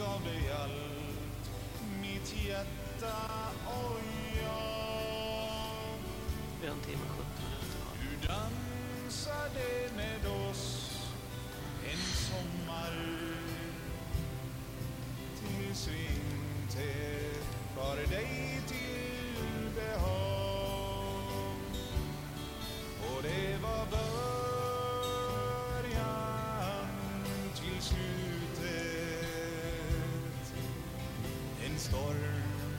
gav dig allt mitt hjärta och jag En timme 17 minuter. va? Du dansade med oss en sommar tills vi inte bar dig till behag och det var början till slutet storm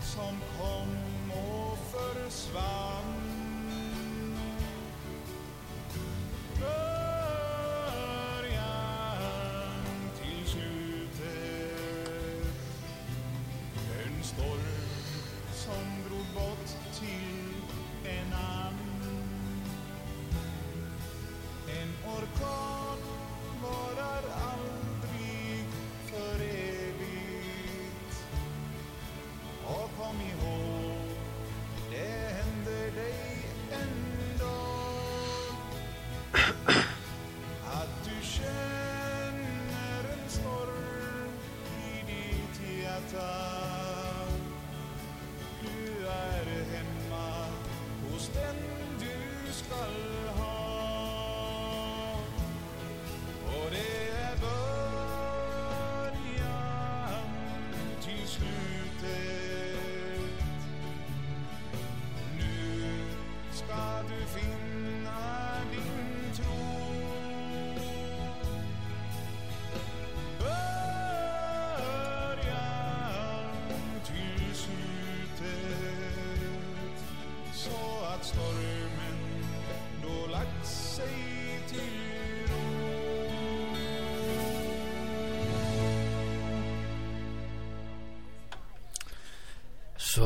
som kom och försvann.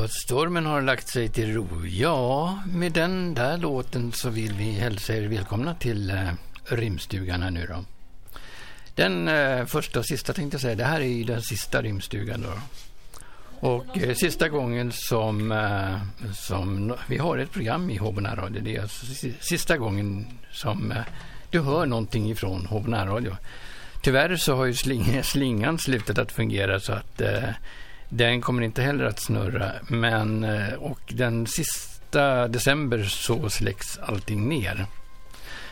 Så att stormen har lagt sig till ro. Ja, med den där låten så vill vi hälsa er välkomna till eh, rimstugan här nu då. Den eh, första och sista tänkte jag säga, det här är ju den sista rimstugan då. Och eh, sista gången som, eh, som vi har ett program i Håbo Radio, det är alltså sista gången som eh, du hör någonting ifrån Håbo Radio. Tyvärr så har ju sling, slingan slutat att fungera så att eh, den kommer inte heller att snurra. Men, eh, och den sista december så släcks allting ner.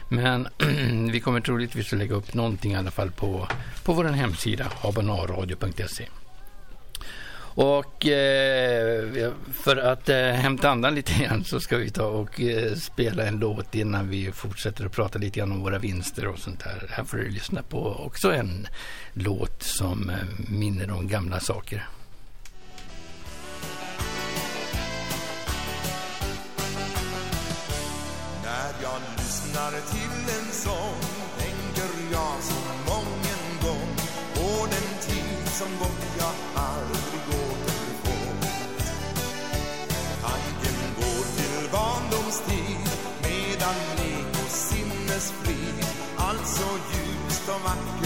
Men vi kommer troligtvis att lägga upp någonting i alla fall på, på vår hemsida, habanaradio.se. Och eh, för att eh, hämta andan lite grann så ska vi ta och eh, spela en låt innan vi fortsätter att prata lite grann om våra vinster och sånt där. Här får du lyssna på också en låt som eh, minner om gamla saker. Till en sång. Tänker jag så mången gång på den tid som gått jag aldrig återfår. Tanken går till barndomstid medan lek och sinnesfrid allt så ljust och vackert.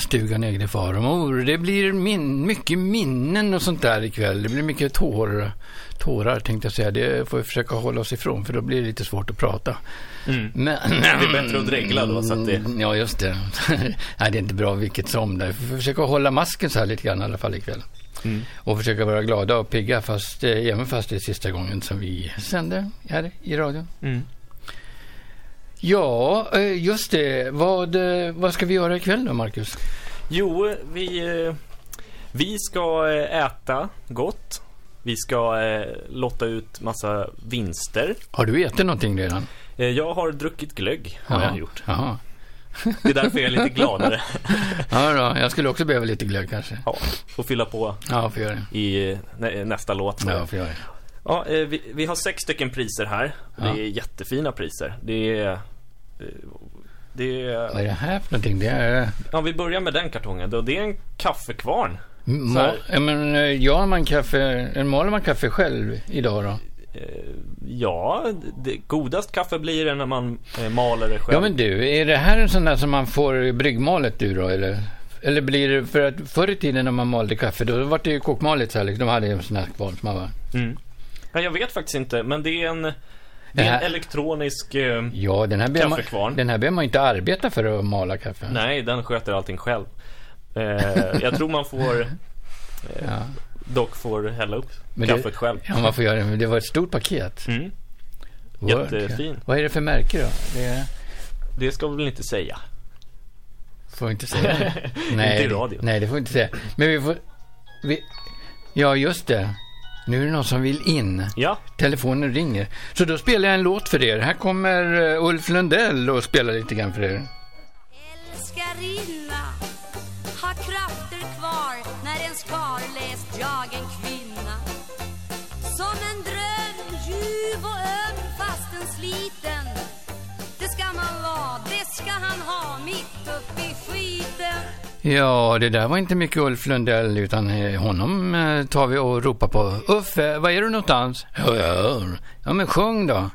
Stugan ägde far och mor. Det blir min, mycket minnen och sånt där ikväll. Det blir mycket tår, tårar tänkte jag säga. Det får vi försöka hålla oss ifrån för då blir det lite svårt att prata. Mm. Men, Det är bättre att dregla då, så att det- Ja, just det. Nej, det är inte bra vilket som. Där. Vi får försöka hålla masken så här lite grann i alla fall ikväll. Mm. Och försöka vara glada och pigga, fast, eh, även fast det är sista gången som vi sänder här i radion. Mm. Ja, eh, just det. Vad, eh, vad ska vi göra ikväll då, Marcus? Jo, vi, eh, vi ska äta gott. Vi ska lotta ut massa vinster. Har du ätit någonting redan? Jag har druckit glögg, har jag gjort. Jaha. Det är därför jag är lite gladare. Ja, då. Jag skulle också behöva lite glögg kanske. Ja, får fylla på Ja, i nä, nästa låt. Ja, får det. Ja, eh, vi, vi har sex stycken priser här. Det Ja. är jättefina priser. Det är... eh, Det är... Vad är det här för någonting? Det är... Ja, vi börjar med den kartongen då. Det är en kaffekvarn. Ma- här. ja, men, eh, gör man kaffe, maler man kaffe själv idag då? Ja, det, godast kaffe blir det när man maler det själv. Ja, men du, är det här en sån där som man får bryggmalet du då, eller? Eller blir det, för att förr i tiden när man malde kaffe, då var det ju kokmalet så här, liksom. de hade ju en sån här kvarn som man var... Mm. Ja, jag vet faktiskt inte, men det är en, det Det är en elektronisk... Eh, Ja, den här behöver man, Kaffekvarn. den här behöver man inte arbeta för att mala kaffe. nej, den sköter allting själv. Eh, jag tror man får... Eh, Ja. Dock får hälla upp Men det- kaffet själv. Ja, man får göra det, men det var ett stort paket. Mm. Jättefin. Vad är det för märke då? Det Det ska vi väl inte säga. får inte säga. nej, Inte i det- radio. Nej, det får vi inte säga. Men vi får... Vi, ja, just det. Nu är det någon som vill in. Ja, Telefonen ringer. Så då spelar jag en låt för er. Här kommer eh, Ulf Lundell och spelar lite grann för er. Älskarinna har krafter kvar när ens far läst jag en kvinna Som en dröm, ljuv och öm fastän sliten Det ska man vara, det ska han ha Ja, det där var inte mycket Ulf Lundell, utan eh, honom eh, tar vi och ropar på. Uffe, var är du någonstans? Ja, hör. Ja, men sjung då.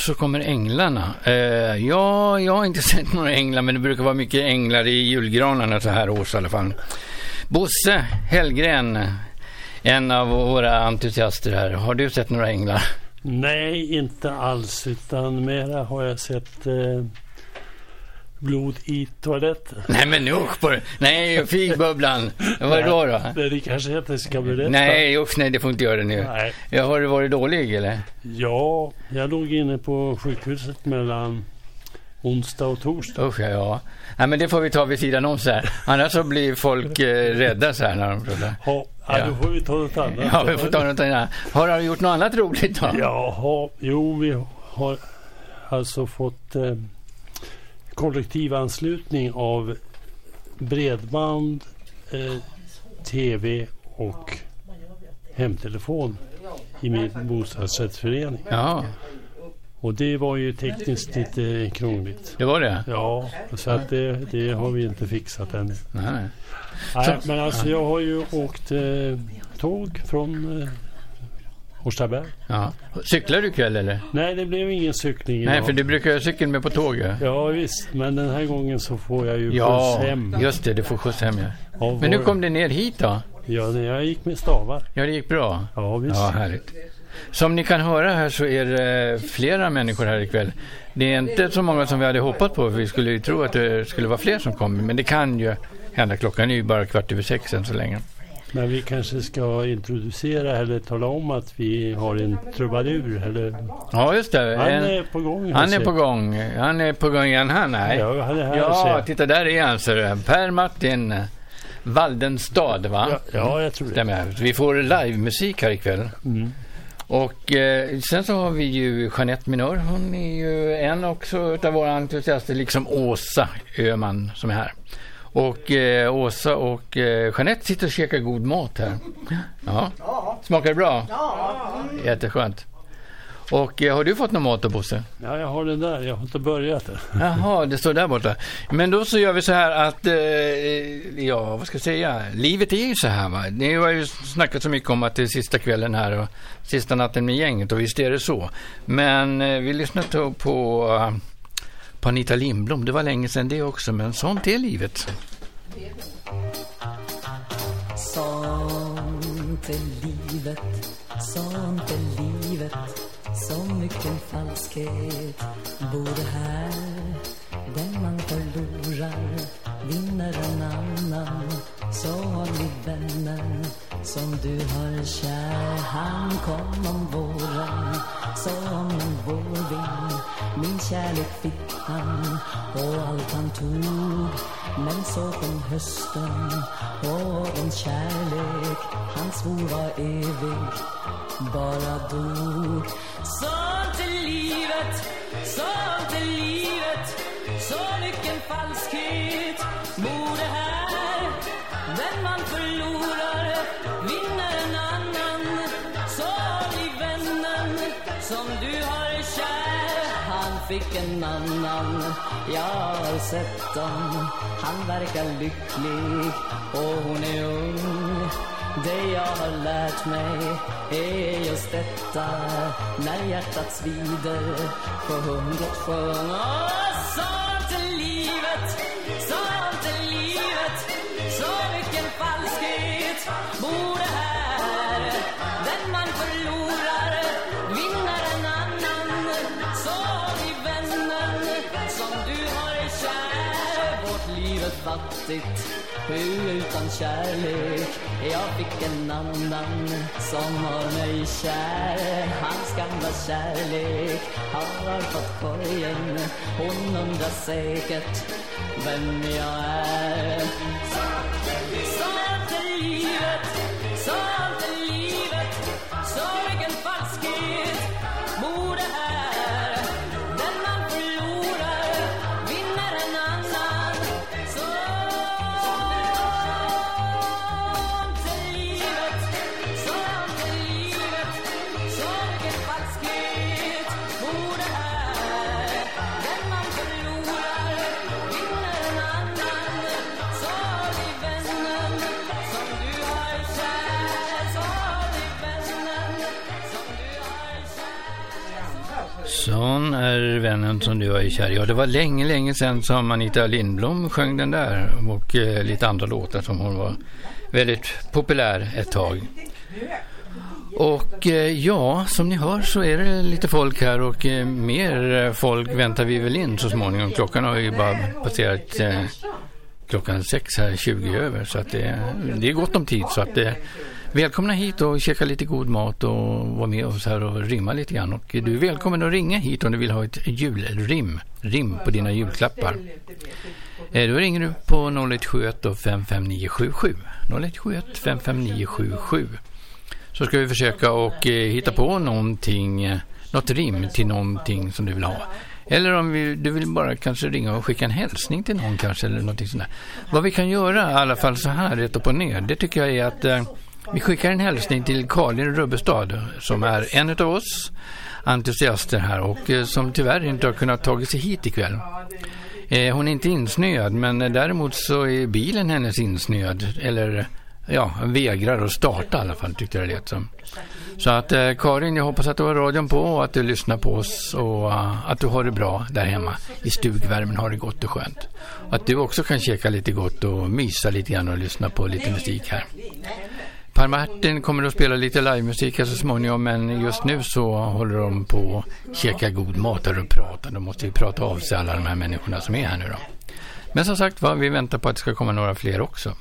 Så kommer änglarna. Eh, ja, jag har inte sett några änglar, men det brukar vara mycket änglar i julgranarna så här års i alla fall. Bosse Hellgren, en av våra entusiaster här. Har du sett några änglar? Nej, inte alls. Utan mera har jag sett eh, blod i toaletten. Nej, men usch på det. Nej, figbubblan. Vad då? då? Det, det kanske jag inte ska berätta. Nej, usch nej, det får inte göra det nu. Nej. Ja, har du varit dålig eller? Ja, jag låg inne på sjukhuset mellan onsdag och torsdag. Usch ja, ja. Nej, men det får vi ta vid sidan om så här. Annars så blir folk eh, rädda så här när de pratar. Ja, ja. Ja. då får vi ta något annat. Ja, vi får ta något annat. Har du gjort något annat roligt då? Jaha, jo vi har alltså fått eh, kollektivanslutning av bredband, eh, tv och hemtelefon i min bostadsrättsförening. Ja, Och det var ju tekniskt lite krångligt. det var det? Ja, så att det, det har vi inte fixat. Nej, nej. Nej, men alltså jag har ju åkt eh, tåg från eh, Årstaberg. Ja. Cyklar du ikväll eller? Nej, det blev ingen cykling Nej, idag. för du brukar ju cykeln med på tåget. Ja visst, men den här gången så får jag ju Ja, skjuts hem. just det, du får skjuts hem ja. Av Men nu kom du ner hit då? Ja, jag gick med stavar. Ja, det gick bra. Ja, visst. Ja, härligt. Som ni kan höra här så är det flera människor här ikväll. Det är inte så många som vi hade hoppats på. Vi skulle ju tro att det skulle vara fler som kommer. Men det kan ju hända. Klockan är ju bara kvart över sex än så länge. Men vi kanske ska introducera eller tala om att vi har en trubadur. Eller... Ja, just det. Han En- är på gång. han är på gång. Han är på gång igen han, nej. Ja, han är här. Ja, titta där är han. ser du. Per-Martin Waldenstad, va? ja, ja, jag tror det. Stämmer. Vi får livemusik här ikväll. Mm. Och eh, sen så har vi ju Jeanette Minör. Hon är ju en också av våra entusiaster, liksom Åsa Öman som är här. Och eh, Åsa och eh, Jeanette sitter och käkar god mat här. Ja. Smakar det bra? Ja. Jätteskönt. Och eh, har du fått någon mat då, Bosse? Ja, jag har den där. Jag har inte börjat än. Jaha, det står där borta. Men då så gör vi så här att, eh, ja, vad ska jag säga? Livet är ju så här va. Ni har ju snackat så mycket om att det är sista kvällen här och sista natten med gänget och visst är det så. Men eh, vi lyssnar på, eh, Anita Lindblom. Det var länge sedan det också, men sånt är livet. Sånt är livet, sånt är livet Så mycken falskhet bor här Den man förlorar vinner en annan Så har vi vänner som du har kär Han kom om våren. Som en vårvind Min kärlek fick han och allt han tog. Men så kom hösten och en kärlek. Han svor var evig bara dog. Sånt är livet, sånt är livet. Så mycken falskhet bor det här. Den man förlorar som du har kär. Han fick en annan, jag har sett dem. Han verkar lycklig och hon är ung. Det jag har lärt mig är just detta. När hjärtat svider på hundret sjung Åh, sånt är livet, sånt är livet. Så mycket falskhet. Bor Vårt liv fattigt utan kärlek. Jag fick en annan som har mig kär. Hans gamla kärlek har fått korgen. Hon undrar säkert vem jag är. Så är livet, sånt som du är kär i. Ja, det var länge, länge sedan som Anita Lindblom sjöng den där och eh, lite andra låtar som hon var väldigt populär ett tag. Och eh, ja, som ni hör så är det lite folk här och eh, mer folk väntar vi väl in så småningom. Klockan har ju bara passerat eh, klockan sex här, 20 över. Så att det, det är gott om tid. Så att eh, välkomna hit och käka lite god mat och vara med oss här och rimma lite grann. Och du är välkommen att ringa hit om du vill ha ett julrim. Rim på dina julklappar. Eh, då ringer du på 0171 och 55977. 0171 55977. Så ska vi försöka och eh, hitta på någonting, eh, något rim till någonting som du vill ha. Eller om vi, du vill bara kanske ringa och skicka en hälsning till någon kanske eller någonting sånt där. Vad vi kan göra i alla fall så här rätt upp och ner, det tycker jag är att eh, vi skickar en hälsning till Karin Rubbestad som är en av oss entusiaster här och eh, som tyvärr inte har kunnat ta sig hit ikväll. Eh, hon är inte insnöad men däremot så är bilen hennes insnöad eller ja, vägrar att starta i alla fall tyckte jag det lät som. Så att eh, Karin, jag hoppas att du har radion på och att du lyssnar på oss och uh, att du har det bra där hemma i stugvärmen, har det gott och skönt. Att du också kan käka lite gott och mysa lite grann och lyssna på lite musik här. Per Martin kommer att spela lite livemusik här så småningom men just nu så håller de på att käka god mat och prata. De måste ju prata av sig alla de här människorna som är här nu då. Men som sagt var, vi väntar på att det ska komma några fler också.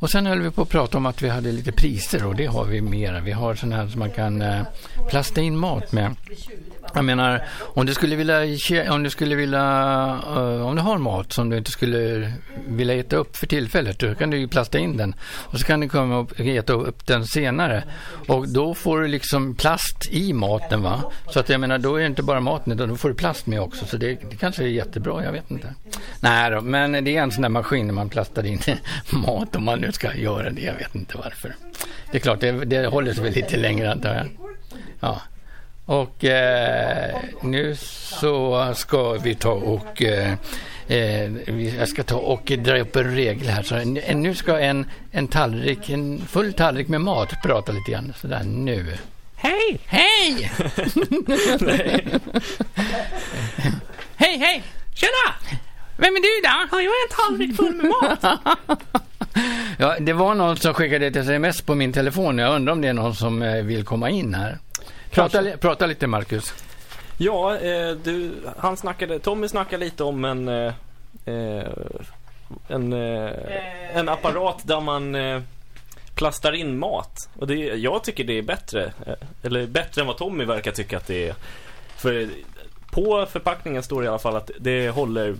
Och sen höll vi på att prata om att vi hade lite priser och det har vi mera. Vi har sådana här som man kan eh, plasta in mat med. Jag menar, om du skulle vilja, om du skulle vilja, uh, om du har mat som du inte skulle vilja äta upp för tillfället, då kan du ju plasta in den. Och så kan du komma och äta upp den senare. Och då får du liksom plast i maten va. Så att jag menar, då är det inte bara maten utan då får du plast med också. Så det, det kanske är jättebra, jag vet inte. Nej då, men det är en sån där maskin där man plastar in mat om man nu ska göra det. Jag vet inte varför. Det är klart, det, det håller sig väl lite längre antar jag. Ja. Och eh, nu så ska vi ta och eh, eh, jag ska ta och dra upp en regel här. Så nu ska en, en tallrik, en full tallrik med mat prata lite grann. Sådär nu. Hej! Hej! hej, hej! Tjena! Vem är du då? Har jag en tallrik full med mat? ja, det var någon som skickade ett sms på min telefon. Jag undrar om det är någon som eh, vill komma in här. Prata, prata lite, Marcus. Ja, eh, du, han snackade, Tommy snackade lite om en, eh, eh, en, eh, en apparat där man eh, plastar in mat. Och det, jag tycker det är bättre, eh, eller bättre än vad Tommy verkar tycka att det är. För på förpackningen står det i alla fall att det håller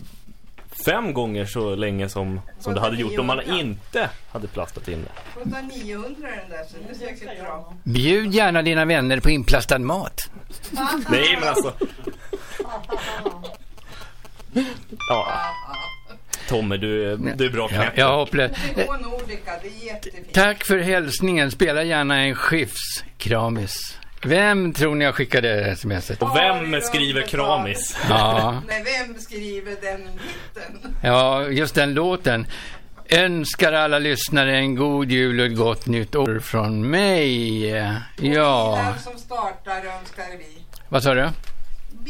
fem gånger så länge som, som det hade gjort om man inte hade plastat in det. Kostar 900 den där så det är säkert bra. Bjud gärna dina vänner på inplastad mat. Nej men alltså. Ja. Tommy, du, är- du är bra Ja, knäpp. jag det är jättefint. Tack för hälsningen. Spela gärna en skifs. Kramis. Vem tror ni jag skickade smset? Och vem skriver kramis? Ja, Nej, vem skriver den hitten? ja, just den låten. Önskar alla lyssnare en god jul och ett gott nytt år från mig. Ja, Bilar som startar önskar vi. vad sa du?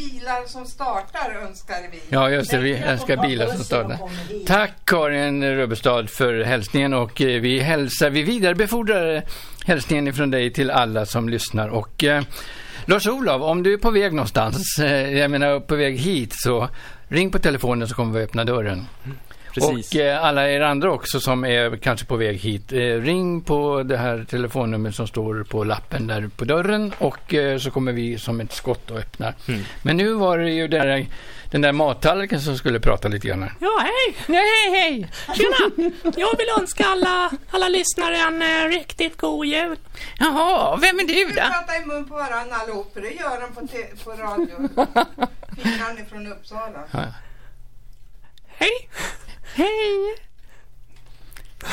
Bilar som startar önskar vi. Ja, just det. Vi älskar bilar som startar. Tack Karin Rubbestad för hälsningen och eh, vi hälsar, vi vidarebefordrar hälsningen ifrån dig till alla som lyssnar och eh, Lars-Olov, om du är på väg någonstans, eh, jag menar på väg hit så ring på telefonen så kommer vi öppna dörren. Precis. Och eh, alla er andra också som är kanske på väg hit, eh, ring på det här telefonnumret som står på lappen där på dörren och eh, så kommer vi som ett skott och öppnar. Mm. Men nu var det ju där, den där mattallriken som skulle prata lite grann. här. Ja, hej! Ja, hej, hej! Tjena! Jag vill önska alla, alla lyssnare en eh, riktigt god jul. Jaha, vem är du Vi då? pratar i mun på varandra allihop, för det gör de på, på radio. Kvinnan är från Uppsala. Hej! Hej!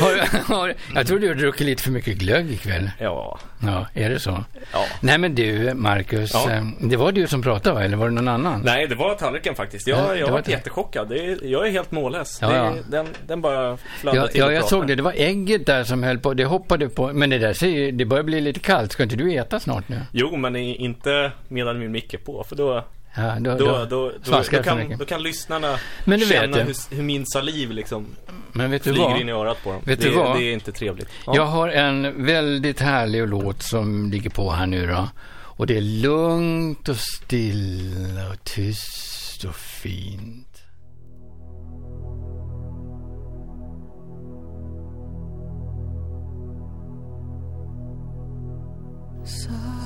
har, har, jag tror du har druckit lite för mycket glögg ikväll. Ja. Ja, är det så? Ja. Nej men du, Marcus. Ja. eh, Det var du som pratade va? Eller var det någon annan? Nej, det var tallriken faktiskt. Jag, Ja, jag var varit det. jättechockad. Det är, jag är helt mållös. Ja, ja. Den, den bara fladdrar Ja, till ja, jag såg det. Det var ägget där som höll på. Det hoppade på. Men det där ser ju, det börjar bli lite kallt. Ska inte du äta snart nu? Jo, men inte medan min mick är på. För då, Ja, då, då, då, då, då, kan, då kan lyssnarna Men du vet känna hur, hur min saliv liksom Men vet du flyger vad? in i örat på dem. Vet det, du vad? det är inte trevligt. Ja. Jag har en väldigt härlig låt som ligger på här nu då. Och det är lugnt och stilla och tyst och fint. Silent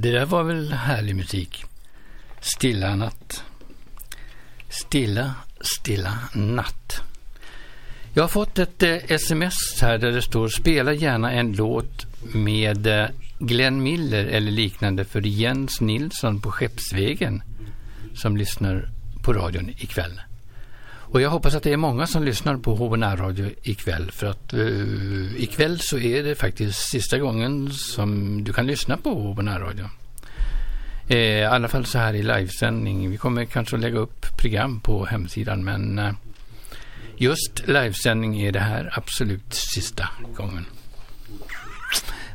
det där var väl härlig musik. Stilla natt. Stilla, stilla natt. Jag har fått ett eh, sms här där det står spela gärna en låt med eh, Glenn Miller eller liknande för Jens Nilsson på Skeppsvägen som lyssnar på radion ikväll. Och jag hoppas att det är många som lyssnar på HNR Radio ikväll för att uh, ikväll så är det faktiskt sista gången som du kan lyssna på HNR Radio. Eh, I alla fall så här i livesändning. Vi kommer kanske att lägga upp program på hemsidan men uh, just livesändning är det här absolut sista gången.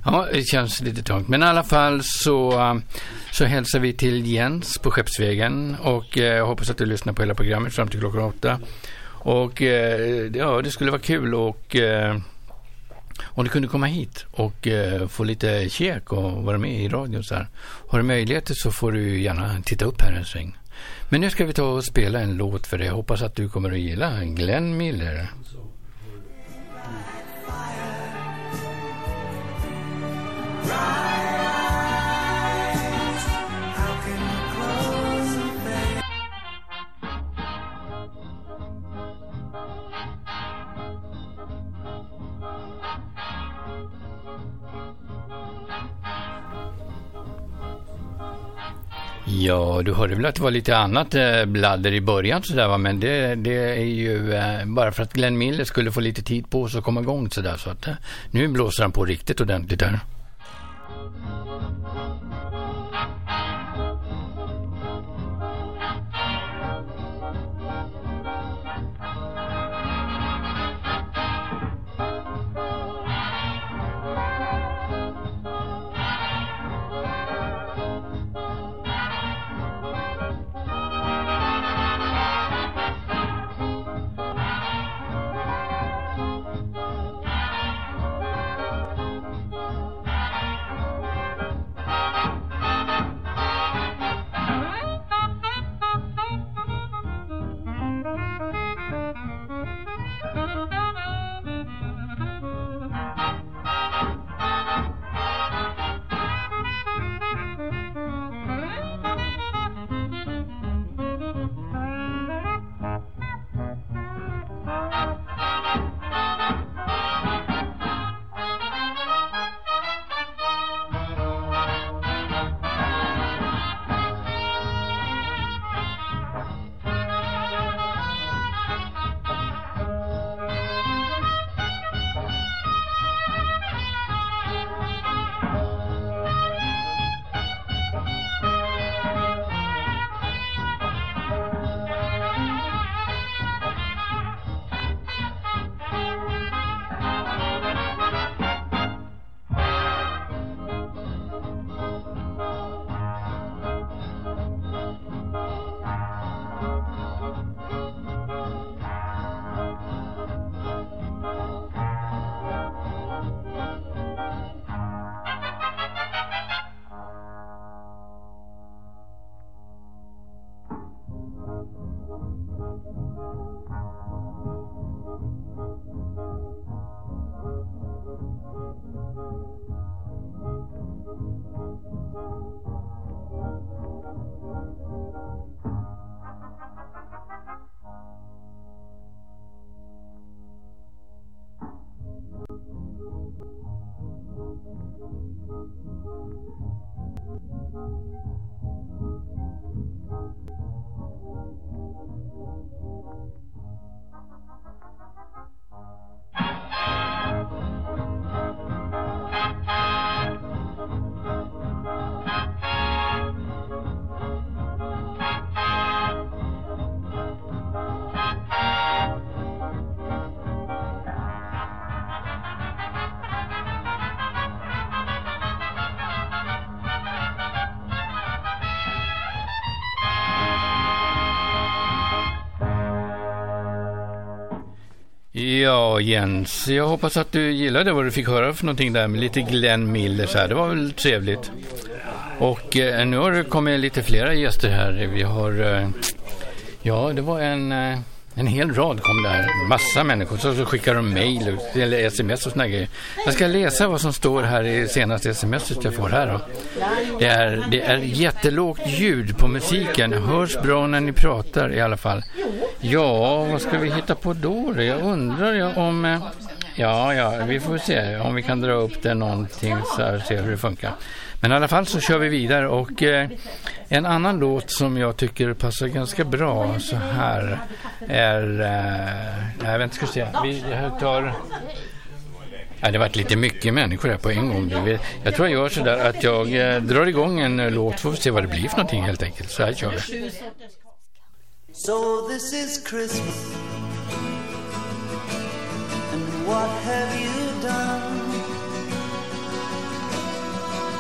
Ja, det känns lite tungt. Men i alla fall så, um, så hälsar vi till Jens på Skeppsvägen och eh, jag hoppas att du lyssnar på hela programmet fram till klockan åtta. Och eh, ja, det skulle vara kul och eh, om du kunde komma hit och eh, få lite käk och vara med i radion så här. Har du möjligheter så får du gärna titta upp här en sväng. Men nu ska vi ta och spela en låt för dig. Jag hoppas att du kommer att gilla Glenn Miller. Ja, du hörde väl att det var lite annat eh, bladder i början sådär va, men det, det är ju eh, bara för att Glenn Miller skulle få lite tid på sig att komma igång sådär så att eh, nu blåser han på riktigt ordentligt där. Ja, Jens, jag hoppas att du gillade vad du fick höra för någonting där med lite Glenn Miller så här. Det var väl trevligt. Och eh, nu har det kommit lite flera gäster här. Vi har, eh, ja, det var en, eh, en hel rad kom där. Massa människor. Så, så skickar de mejl eller sms och såna grejer. Jag ska läsa vad som står här i senaste sms jag får här då. Det är, det är jättelågt ljud på musiken. Hörs bra när ni pratar i alla fall. Ja, vad ska vi hitta på då? Jag undrar jag om... Eh, ja, ja, vi får se om vi kan dra upp det någonting så här, se hur det funkar. Men i alla fall så kör vi vidare och eh, en annan låt som jag tycker passar ganska bra så här är... Eh, nej, vänta ska vi se. Vi tar... Ja, det har varit lite mycket människor här på en gång. Jag tror jag gör så där att jag eh, drar igång en låt får vi se vad det blir för någonting helt enkelt. Så här kör vi. So this is Christmas. and what have you done?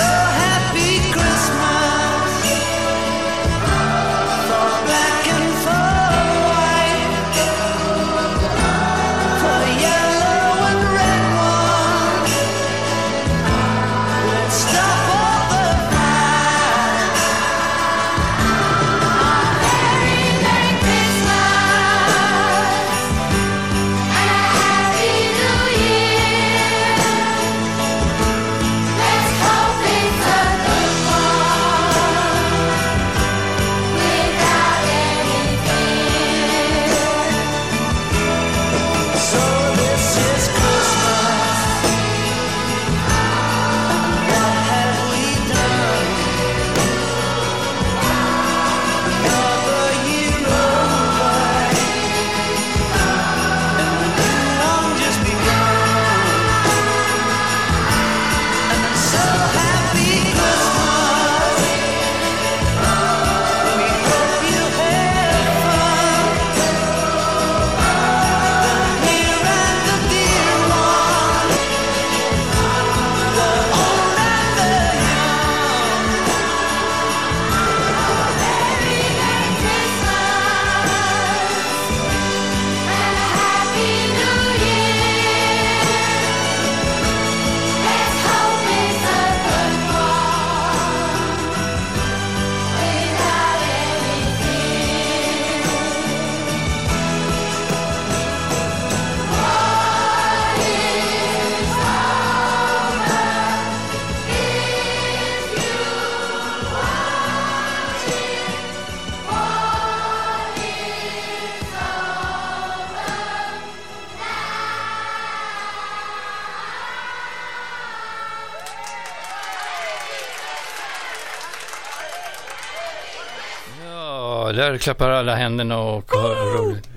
and Där klappar alla händerna och har roligt.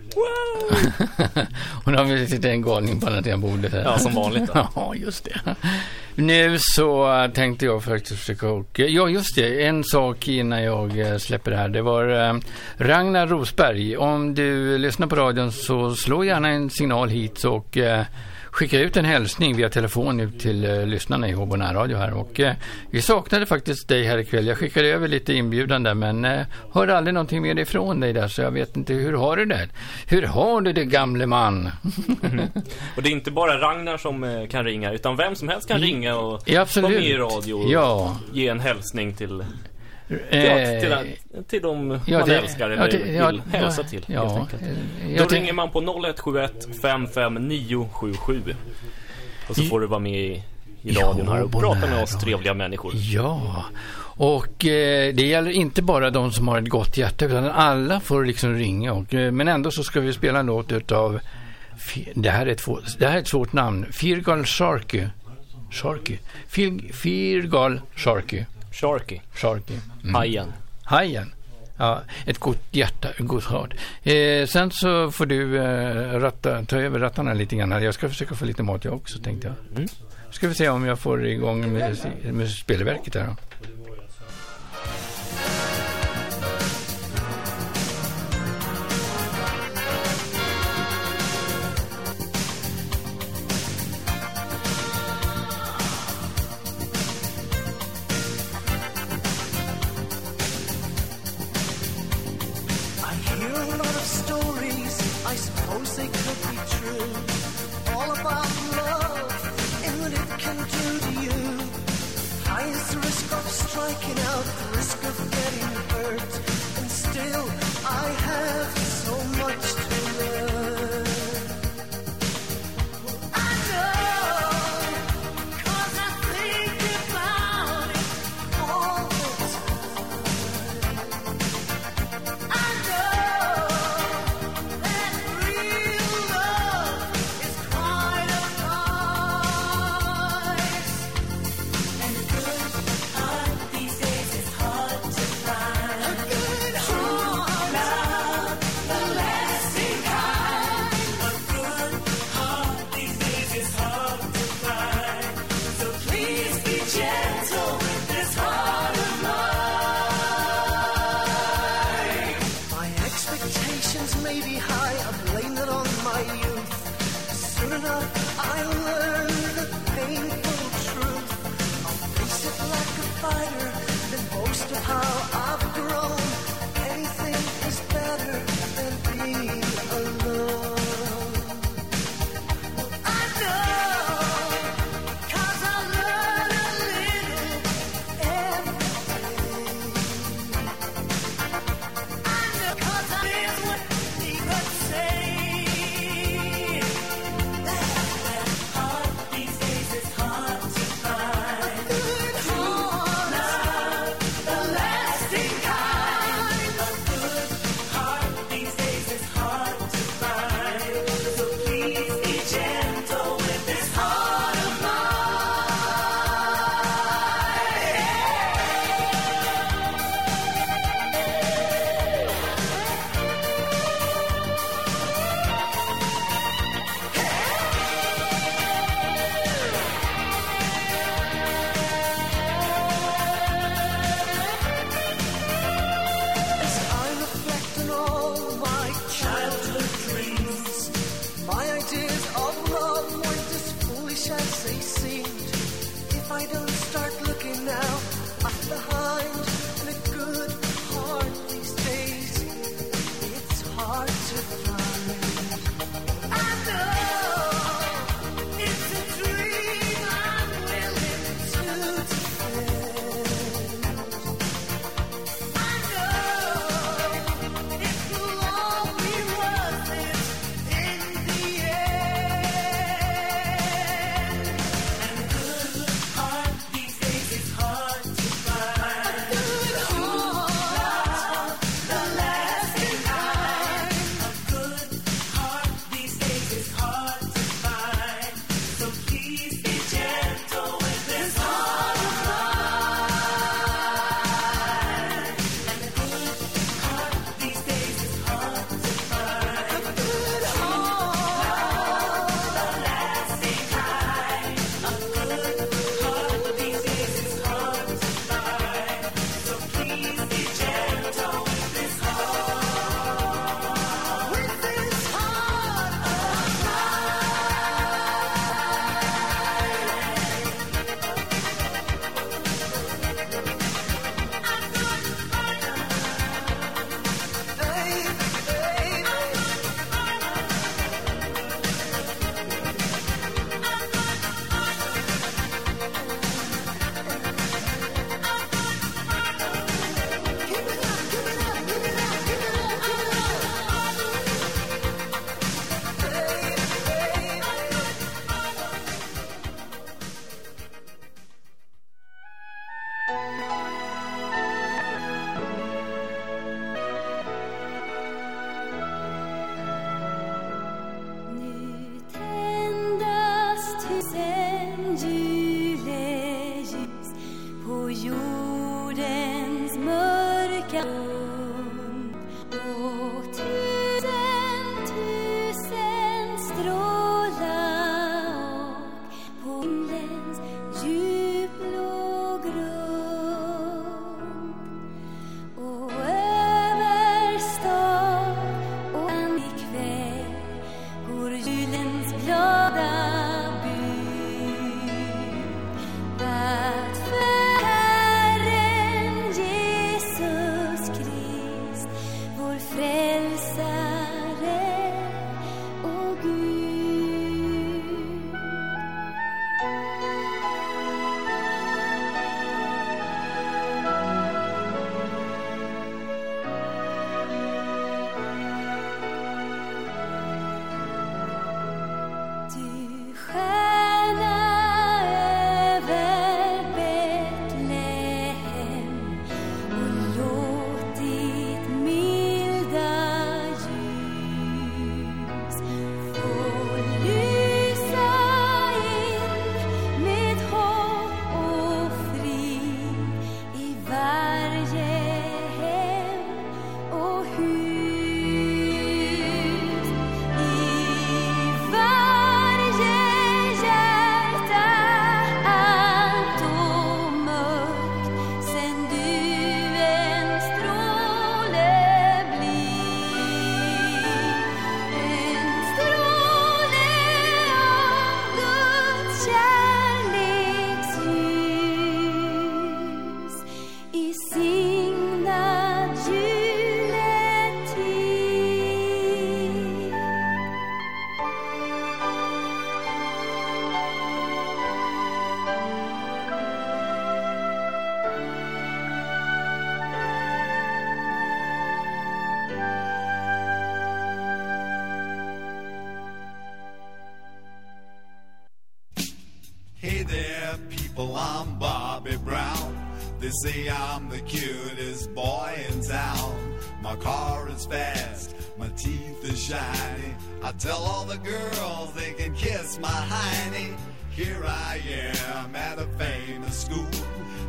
och nu har vi lite en galning på andra sidan bordet här. Ja, som vanligt då. ja, just det. Nu så tänkte jag faktiskt försöka och... Ja, just det. En sak innan jag äh, släpper det här. Det var äh, Ragnar Rosberg. Om du lyssnar på radion så slå gärna en signal hit och skicka ut en hälsning via telefon ut till äh, lyssnarna i Håbo närradio här. Och äh, vi saknade faktiskt dig här ikväll. Jag skickade över lite inbjudan där men äh, hörde aldrig någonting mer ifrån dig där så jag vet inte hur har du det? Hur har du det gamle man? Och det är inte bara Ragnar som eh, kan ringa, utan vem som helst kan Mm. ringa och Ja, vara med i radio och Ja. ge en hälsning till, Eh, ja, till, till de ja, man det- älskar ja, eller det- ja, vill hälsa ja, till. ja, helt enkelt. eh, Då tänk- ringer man på 0171 55977 och så får du vara med i, i radion här och prata med oss trevliga människor. Ja, och eh, det gäller inte bara de som har ett gott hjärta utan alla får liksom ringa. Och, eh, men ändå så ska vi spela en låt utav, det här är ett, det här är ett svårt namn, Firgal Sharky. Sharky. Fir, Firgal Sharky. Sharky. Sharky. Mm. Hajen. Hajen. Ja, ett gott hjärta, en god heart. Eh, sen så får du eh, ratta, ta över rattarna lite grann här. Jag ska försöka få lite mat jag också tänkte jag. Mm. Ska vi se om jag får igång med, med spelverket här då. Say I'm the cutest boy in town. My car is fast, my teeth are shiny. I tell all the girls they can kiss my hiney. Here I am at a famous school.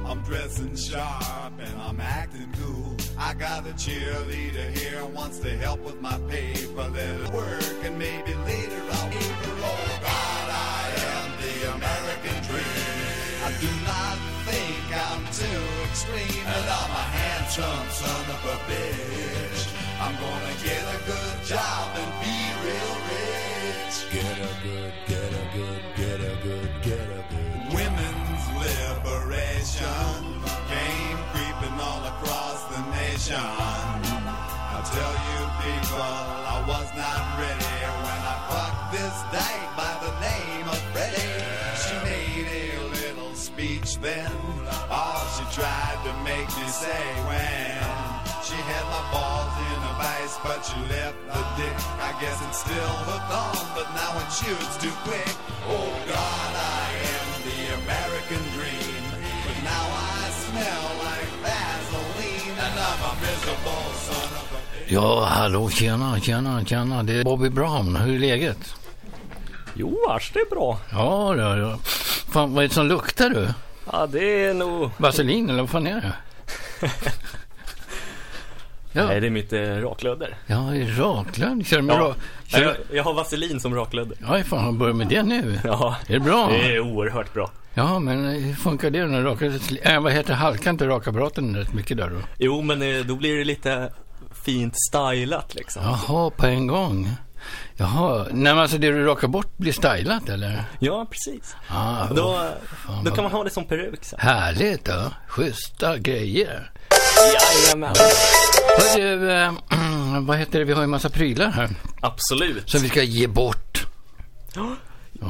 I'm dressing sharp and I'm acting cool. I got a cheerleader here wants to help with my paper. Let it work and maybe later I'll give her. Oh God, I am the American dream. I do not think I'm too and I'm a handsome son of a bitch. I'm gonna get a good job and be real rich. Get a good, get a good, get a good, get a good. Women's liberation came creeping all across the nation. I'll tell you people, I was not ready when I fucked this dyke by the name of Freddie. She made a little speech then, all she tried to make me say when she had my balls in a vice, but she left the dick. I guess it's still hooked on, but now it shoots too quick. Oh God, I am the American dream, but now I smell like Vaseline, and I'm a miserable son of a Ja, hallå, tjena, tjena, tjena. Det är Bobby Brown. Hur är läget? Jo, vars det är bra. Ja, ja, ja. Fan, vad är det som luktar du? Ja, det är nog... Vaselin eller vad fan är det? Ja. Nej, det är mitt eh, raklödder. Ja, raklödder. Kör med Ja. ra... Kör... Jag, jag har vaselin som raklödder. Ja, fan, har börjat med det nu? Ja, Är det bra? det är oerhört bra. Ja, men hur funkar det när rakar? Äh, vad heter halkar inte rakapparaten rätt mycket där då? Jo, men eh, då blir det lite fint stylat liksom. Jaha, på en gång. Jaha, nej men alltså det du rakar bort blir stylat eller? Ja, precis. Ah, då, vad då kan man ha det som peruk sen. Härligt då. Schyssta grejer. Jajamän. Hörru, eh, vad heter det? Vi har ju en massa prylar här Absolut. som vi ska ge bort.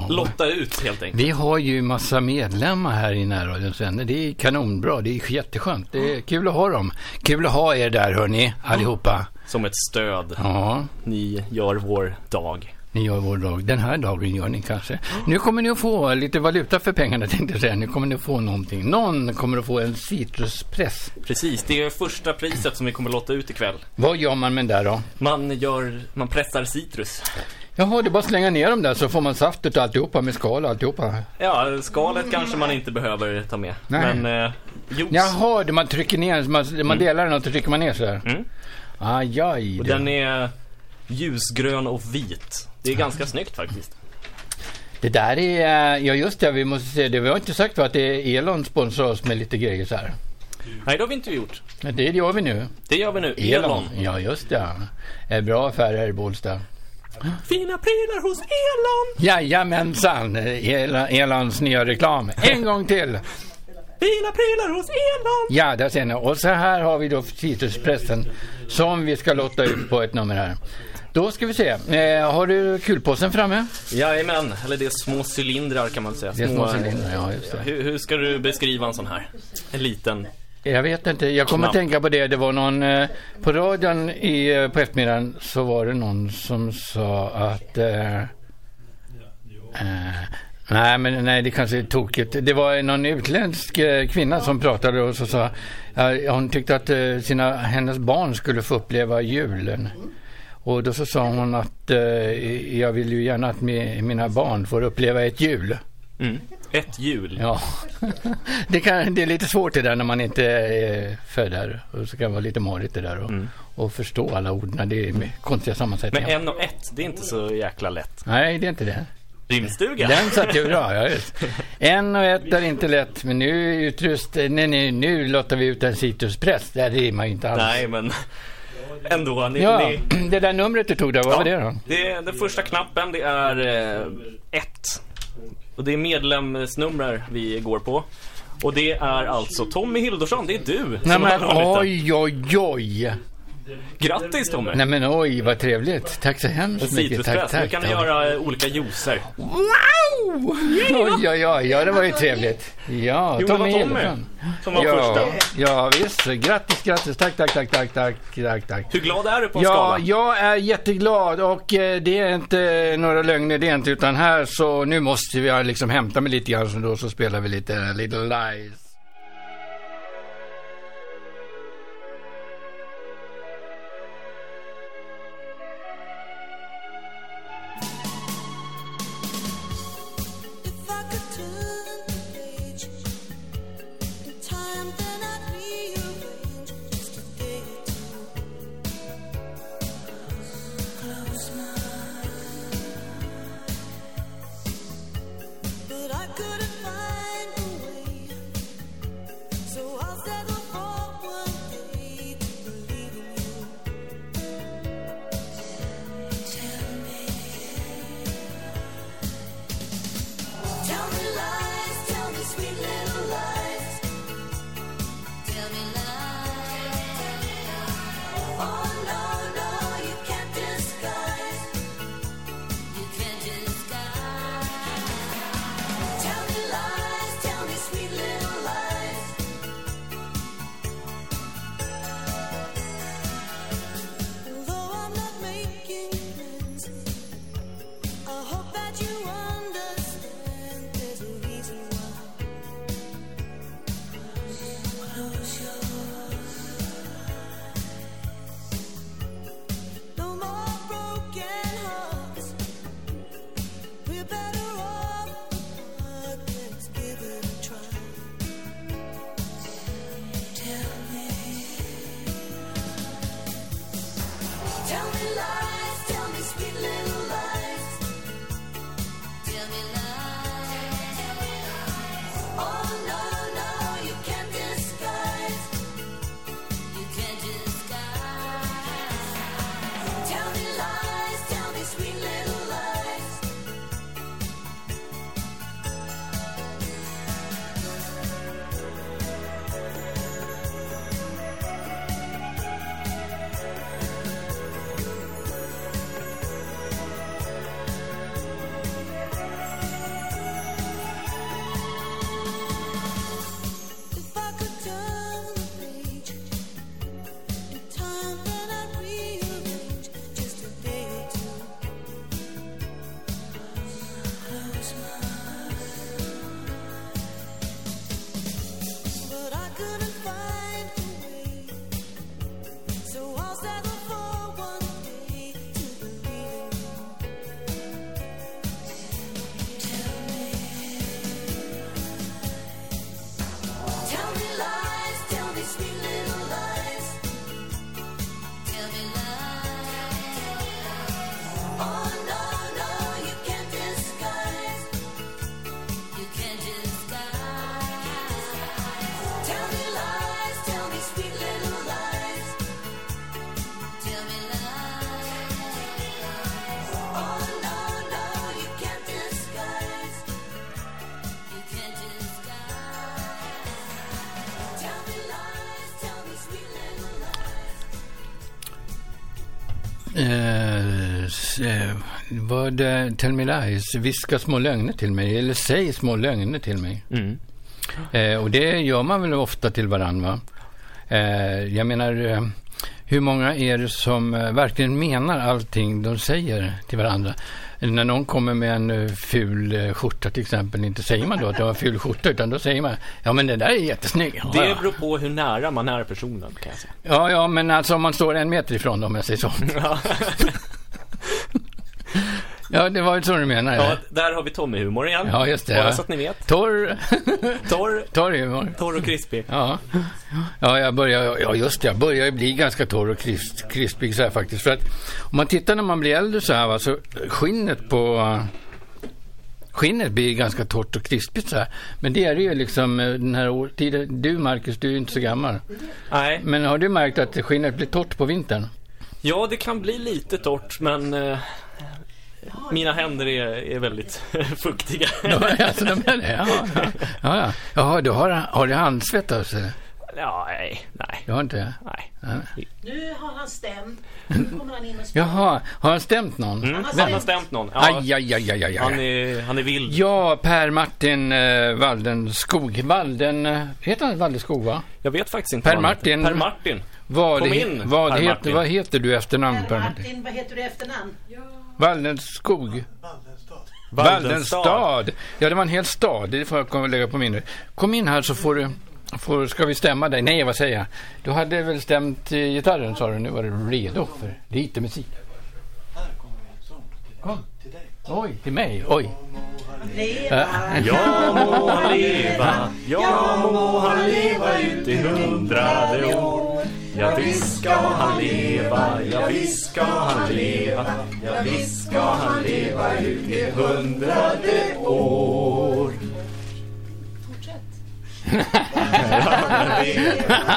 Lotta ut helt enkelt. Vi har ju massa medlemmar här i närradions vänner. Det är kanonbra. Det är jätteskönt. Det är kul att ha dem. Kul att ha er där hörni, allihopa. Som ett stöd. Ja, Ni gör vår dag. ni gör vår dag. Den här dagen gör ni kanske. Nu kommer ni att få lite valuta för pengarna tänkte jag säga. Nu kommer ni att få någonting. Någon kommer att få en citruspress. Precis, det är första priset som vi kommer låta ut ikväll. Vad gör man med den där då? Man gör, man pressar citrus. Jaha, det är bara att slänga ner dem där så får man saftet och alltihopa med skal och alltihopa. Ja, skalet kanske man inte behöver ta med. Nej. Men eh, juice. Jaha, det man trycker ner, man, man delar den och så trycker man ner sådär. Mm. Aj. Och den är ljusgrön och vit. Det är ganska snyggt faktiskt. Det där är, ja just det, vi måste se det. Vi har inte sagt va, att det är Elon sponsrar oss med lite grejer så här. Nej, det har vi inte gjort. Men det gör vi nu. Det gör vi nu. Elon. Elon. Ja, just det. Eh, Bra affärer i Bålsta. Fina prylar hos Elon. Jajamensan, Elon, Elons nya reklam. En gång till. Fina prylar hos Elon. Ja, där ser ni. Och så här har vi då citruspressen som vi ska låta ut på ett nummer här. Då ska vi se. Eh, har du kulpåsen framme? Jajamän, eller det är små cylindrar kan man säga. Det är små cylindrar, ja just det. Hur, hur ska du beskriva en sån här? En liten. Jag vet inte. Jag kommer att tänka på det. Det var någon eh, på radion i, eh, på eftermiddagen så var det någon som sa att eh, eh, Nej, men nej, det kanske är tokigt. Det var någon utländsk eh, kvinna som pratade och så sa hon tyckte att eh, sina, hennes barn skulle få uppleva julen. Och då så sa hon att jag vill ju gärna att mi, mina barn får uppleva ett jul. Mm. Ett hjul. Ja, det, kan, det är lite svårt det där när man inte är född där. Och så kan det vara lite marigt det där och, och förstå alla orden. Det är konstiga Men sammansättningar. en och ett, det är inte så jäkla lätt. Nej, det är inte det. Rymdstuga. Den satt ju bra, ja just. En och ett är inte lätt, men nu utrust, nej, nej, nu låter vi ut en citruspress. Det rimmar ju inte alls. Nej, men ändå. Ni, Ja, ni, det där numret du tog där, vad var det då? det är, den första knappen, det är eh, ett. Och det är medlemsnummer vi går på. Och det är alltså Tommy Hildursson, det är du Nej men oj, oj, oj. Grattis Tommy! Nej men oj, vad trevligt. Tack så hemskt mycket. Tack, citruspress. Nu tack. kan du Ja. göra eh, olika juicer. Wow! Oj, oj, oj, ja, det var ju trevligt. Ja, Jo, Tommy Hillebrand. som var ja, första. Ja, visst. Grattis, grattis. Tack, tack, tack, tack, tack, tack, tack. Hur glad är du på en Ja, skala? jag är jätteglad och eh, det är inte några lögner det är inte, utan här så nu måste vi liksom hämta mig lite grann så då så spelar vi lite Little Lies. Eh, tell me lies, viska små lögner till mig, eller säg små lögner till mig. Mm. Eh, och det gör man väl ofta till varandra, va? Eh, jag menar, eh, hur många är det som eh, verkligen menar allting de säger till varandra? När någon kommer med en eh, ful skjorta till exempel, inte säger man då att det var en ful skjorta, utan då säger man, ja men den där är jättesnygg. Ja, Det beror på hur nära man är personen, kan jag säga. Ja, ja, men alltså om man står en meter ifrån dem, om jag säger så. ja, det var ju så du menar. Ja, där har vi Tommy-humor igen. Ja, just det. Bara ja. så att ni vet. Torr. Torr. Torr humor. Torr och krispig. Ja. ja, jag börjar, ja just det, jag börjar bli ganska torr och krisp, krispig så här faktiskt. För att om man tittar när man blir äldre så här va, så skinnet på Skinnet blir ganska torrt och krispigt så här. Men det är det ju liksom eh, den här årtiden. Du Marcus, du är ju inte så gammal. Nej. Men har du märkt att skinnet blir torrt på vintern? Ja, det kan bli lite torrt, men eh, mina händer är, är väldigt fuktiga. Ja, alltså, de är det? Ja, ja. ja, ja. Jaha, du har, har du handsvett? Ja, nej, nej. Du har inte? Nej. Nu har han stämt. Nu kommer han in och. Jaha, har han stämt någon? Mm, har han har stämt någon. Ja. Aj, aj, aj, aj, aj, Han är, han är vild. Ja, Per Martin eh, Waldenskog. Walden, eh, heter han Waldenskog va? Jag vet faktiskt inte Per vad han heter. Martin. Per Martin. Vad, Kom in, vad, Per heter, Martin. vad heter du efternamn Per Per Martin? Martin, vad heter du efternamn? Waldenskog? Waldenstad. Waldenstad. Ja, det var en hel stad. Det får jag komma- lägga på minnet. Kom in här så får du... Får, ska vi stämma dig? Nej, vad säger jag? Du hade väl stämt eh, gitarren sa du. Nu var du redo för lite musik. Kom. Oj, till mig. Oj. Leva. Ja må han leva, ja må han leva ut i hundrade år. Ja visst ska han leva, ja visst ska han leva, ja visst ska han leva ut i hundrade år.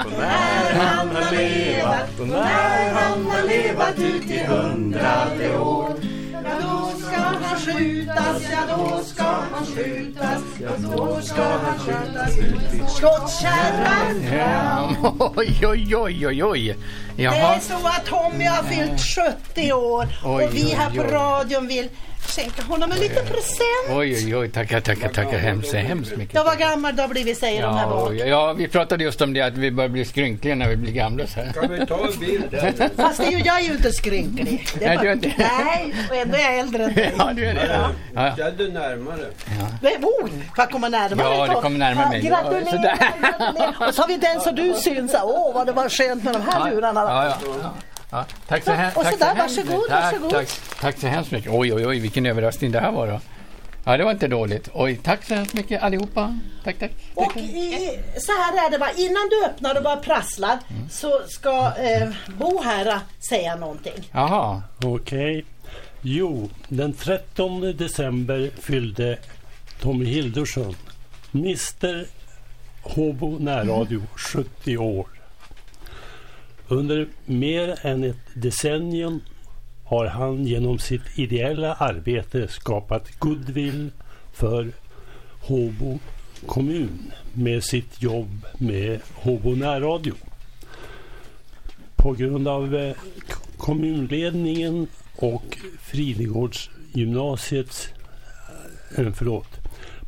Och när han har levat, och när han har levat ut i hundrade år. Ja, då ska han skjutas, ja då ska han skjutas, ja då ska han skjutas ut i skottkärran. Ja, oj, oj, oj, oj, oj. Det Jaha. är så att Tommy har fyllt 70 år och vi här på radion vill skänka honom en liten present. Oj, oj, oj. Tackar, tackar, tackar hemskt, hemskt mycket. Ja, vad gammal du har blivit säger de här Ja, bak. ja, vi pratade just om det att vi börjar bli skrynkliga när vi blir gamla så här. Kan vi ta en bild? Fast det är ju, jag är ju inte skrynklig. Det är Nej, du är inte. Nej, och ändå är jag äldre än dig. Ja, du är det. Ja, ja. Dig närmare. Nej, oh, jag komma närmare? Ja, det Tom? kommer närmare mig. Ja, Ja, Gratulerar. Och så har vi den så du syns. Åh, vad det var skönt med de här lurarna. Ja, ja, ja. Tack så, he- Och tack så där, hemskt varsågod, mycket. Tack, varsågod. Tack, tack så hemskt mycket. Oj, oj, oj, vilken överraskning det här var då. Ja, det var inte dåligt. Oj, tack så hemskt mycket allihopa. Tack, tack. Och i, så här är det va, innan du öppnar och bara prasslar så ska eh, Bo här eh, säga någonting. Jaha. Okej. Jo, den 13 december fyllde Tommy Hildursson, Mr Håbo närradio, 70 år. Under mer än ett decennium har han genom sitt ideella arbete skapat goodwill för Håbo kommun med sitt jobb med Håbo närradio. På grund av eh, kommunledningen och Fridegårdsgymnasiets eh, eh, förlåt.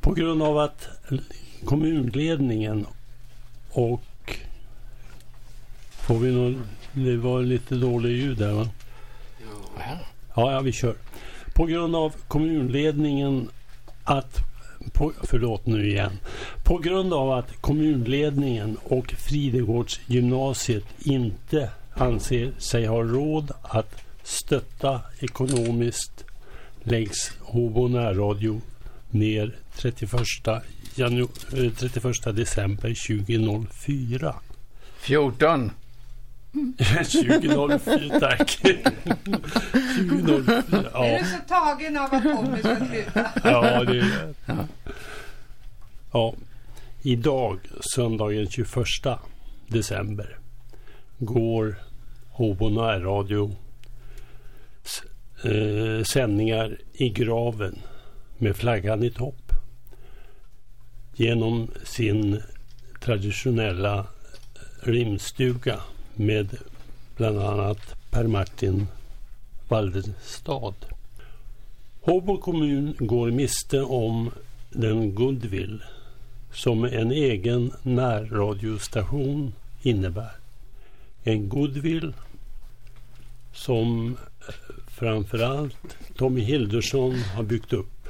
På grund av att kommunledningen och får vi någon, det var lite dålig ljud där va? Ja, ja, vi kör. På grund av kommunledningen att på, förlåt nu igen. På grund av att kommunledningen och Fridegårdsgymnasiet inte anser sig ha råd att stötta ekonomiskt läggs Håbo närradio ner 31, janu- eh, 31 december 2004. 14. 2004, tack. 2004, Är ja. du så tagen av att Tommy ska sluta? Ja, det är ja. ja. Idag, söndagen 21 december, går Håbo närradio s- eh, sändningar i graven med flaggan i topp genom sin traditionella rimstuga med bland annat Per Martin Waldenstad. Håbo kommun går miste om den goodwill som en egen närradiostation innebär. En goodwill som framförallt Tommy Hildursson har byggt upp.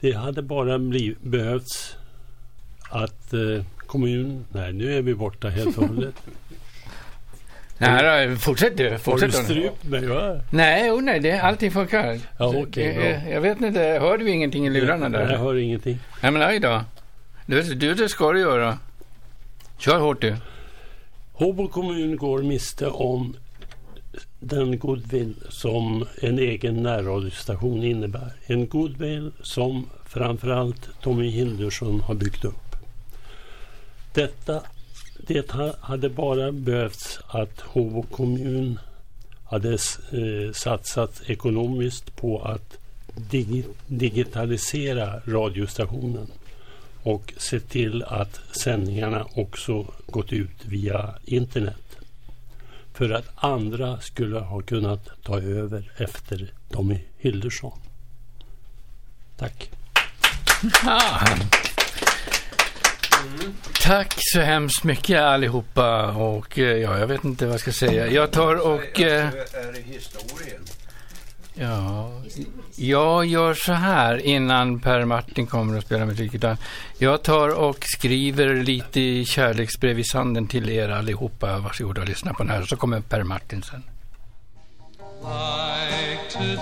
Det hade bara behövts att eh, kommun... Nej, nu är vi borta helt och hållet. Nej, då, fortsätt du. Har du Fortsätt strypt mig? Va? Nej, oh, nej, det, allting funkar. Ja, okej, Det- bra. jag, jag vet inte, hör du ingenting i lurarna där? Jag hör ingenting. Nej, men aj då. Du, du, det ska du göra. Kör hårt du. Håbo kommun går miste om den goodwill som en egen närradiostation innebär. En goodwill som framförallt Tommy Hildursson har byggt upp. Detta, det hade bara behövts att Håbo kommun hade eh, satsat ekonomiskt på att dig, digitalisera radiostationen och se till att sändningarna också gått ut via internet. För att andra skulle ha kunnat ta över efter Tommy Hildersson. Tack. Tack så hemskt mycket allihopa och eh, ja, jag vet inte vad jag ska säga. Jag tar och... Eh, Är det historien? ja, jag gör så här innan Per Martin kommer och spelar musik. Utan jag tar och skriver lite kärleksbrev i sanden till er allihopa. Varsågoda och lyssna på den här så kommer Per Martin sen. Like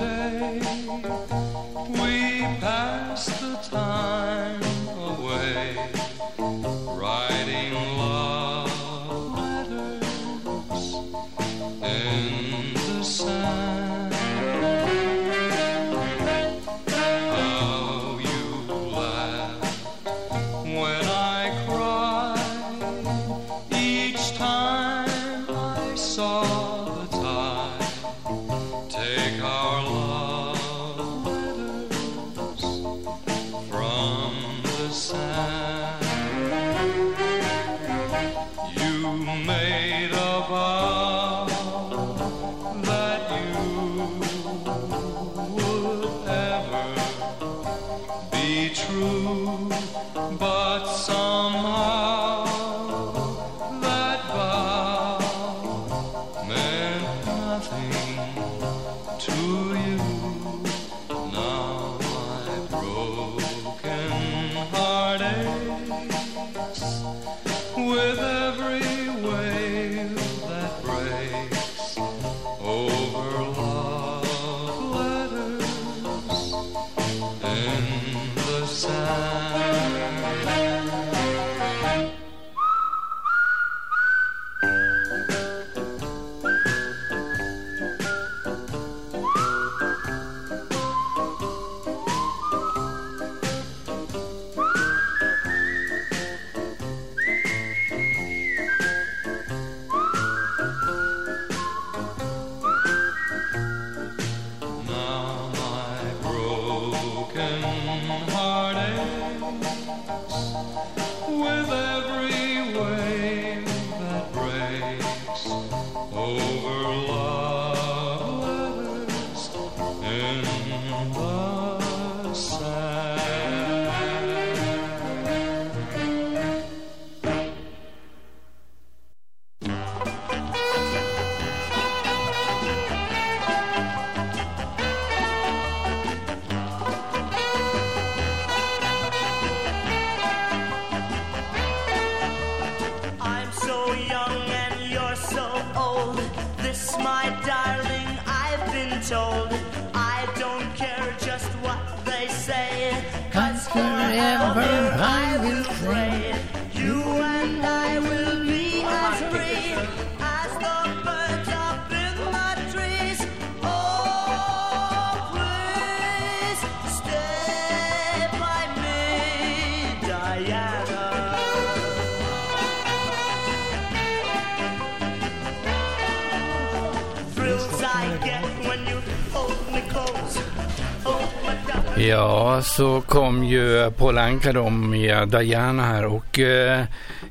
så kom ju Paul Anka då med Diana här och eh,